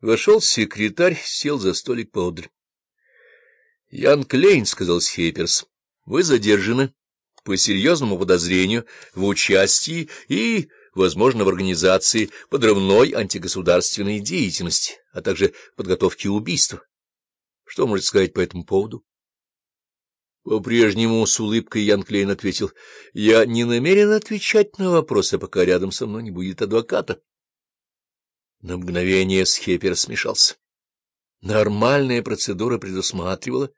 Вошел секретарь, сел за столик поодаль. — Ян Клейн, — сказал Схейперс, — вы задержаны по серьезному подозрению в участии и, возможно, в организации подрывной антигосударственной деятельности, а также подготовки убийства. Что можете сказать по этому поводу? По-прежнему с улыбкой Ян Клейн ответил, — Я не намерен отвечать на вопросы, пока рядом со мной не будет адвоката. На мгновение Схепер смешался. Нормальная процедура предусматривала,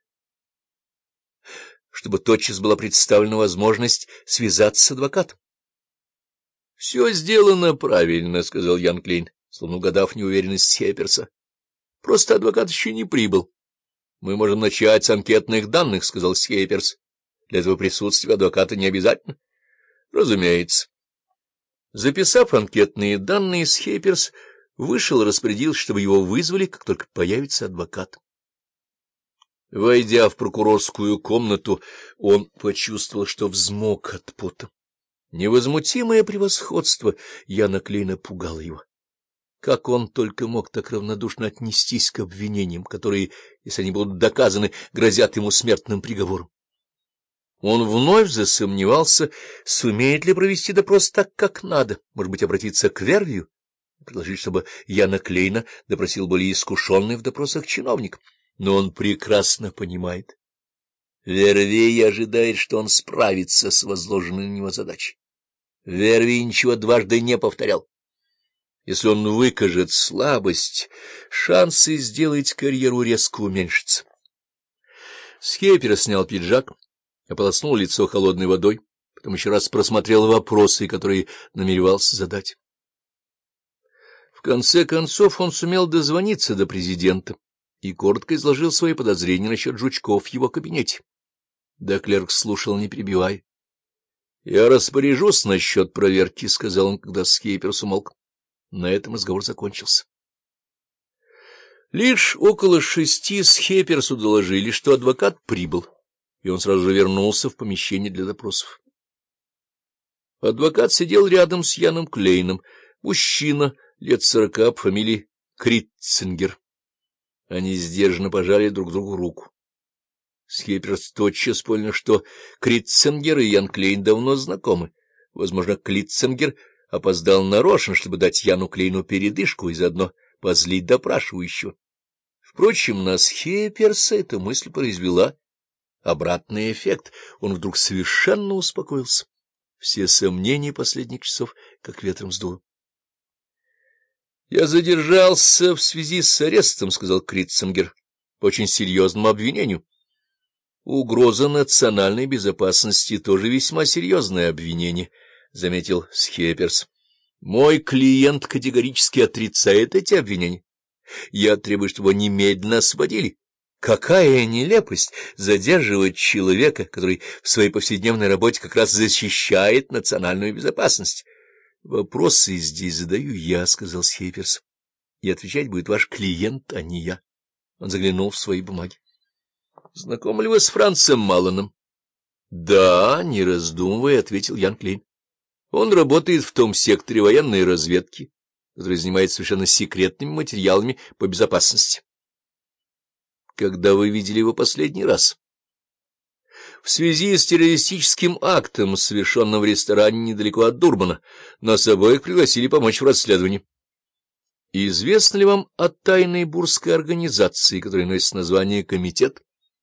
чтобы тотчас была представлена возможность связаться с адвокатом. — Все сделано правильно, — сказал Ян Клейн, словно угадав неуверенность Сеперса. — Просто адвокат еще не прибыл. — Мы можем начать с анкетных данных, — сказал Сеперс. — Для этого присутствия адвоката не обязательно. — Разумеется. Записав анкетные данные, Схейперс вышел и распорядился, чтобы его вызвали, как только появится адвокат. Войдя в прокурорскую комнату, он почувствовал, что взмок от пота. Невозмутимое превосходство Яна Клейна пугало его. Как он только мог так равнодушно отнестись к обвинениям, которые, если они будут доказаны, грозят ему смертным приговором? Он вновь засомневался, сумеет ли провести допрос так, как надо, может быть, обратиться к Вервию, предложить, чтобы Яна Клейна допросил более искушенный в допросах чиновник но он прекрасно понимает. Вервей ожидает, что он справится с возложенной на него задачей. Вервей ничего дважды не повторял. Если он выкажет слабость, шансы сделать карьеру резко уменьшатся. Схепер снял пиджак, ополоснул лицо холодной водой, потом еще раз просмотрел вопросы, которые намеревался задать. В конце концов он сумел дозвониться до президента и коротко изложил свои подозрения насчет жучков в его кабинете. Да клерк слушал, не перебивая. — Я распоряжусь насчет проверки, — сказал он, когда Скейперс умолк. На этом разговор закончился. Лишь около шести Схеперсу доложили, что адвокат прибыл, и он сразу же вернулся в помещение для допросов. Адвокат сидел рядом с Яном Клейном, мужчина лет сорока по фамилии Критцингер. Они сдержанно пожали друг другу руку. Скиперс тотчас понял, что Критценгер и Ян Клейн давно знакомы. Возможно, Клитценгер опоздал нарочно, чтобы дать Яну Клейну передышку и заодно позлить допрашивающего. Впрочем, на Схеперса эта мысль произвела обратный эффект. Он вдруг совершенно успокоился. Все сомнения последних часов как ветром сдуло. Я задержался в связи с арестом, — сказал Критценгер, — по очень серьезному обвинению. Угроза национальной безопасности тоже весьма серьезное обвинение, — заметил Схеперс. Мой клиент категорически отрицает эти обвинения. Я требую, чтобы его немедленно освободили. Какая нелепость задерживать человека, который в своей повседневной работе как раз защищает национальную безопасность. — Вопросы здесь задаю я, — сказал Схейперс. — И отвечать будет ваш клиент, а не я. Он заглянул в свои бумаги. — Знакомы ли вы с Францем Маланом? — Да, не раздумывая, — ответил Ян Клейн. — Он работает в том секторе военной разведки, который занимается совершенно секретными материалами по безопасности. — Когда вы видели его последний раз? — в связи с террористическим актом, совершенным в ресторане недалеко от Дурбана. Нас обоих пригласили помочь в расследовании. Известно ли вам о тайной бурской организации, которая носит название «Комитет»?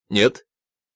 Нет.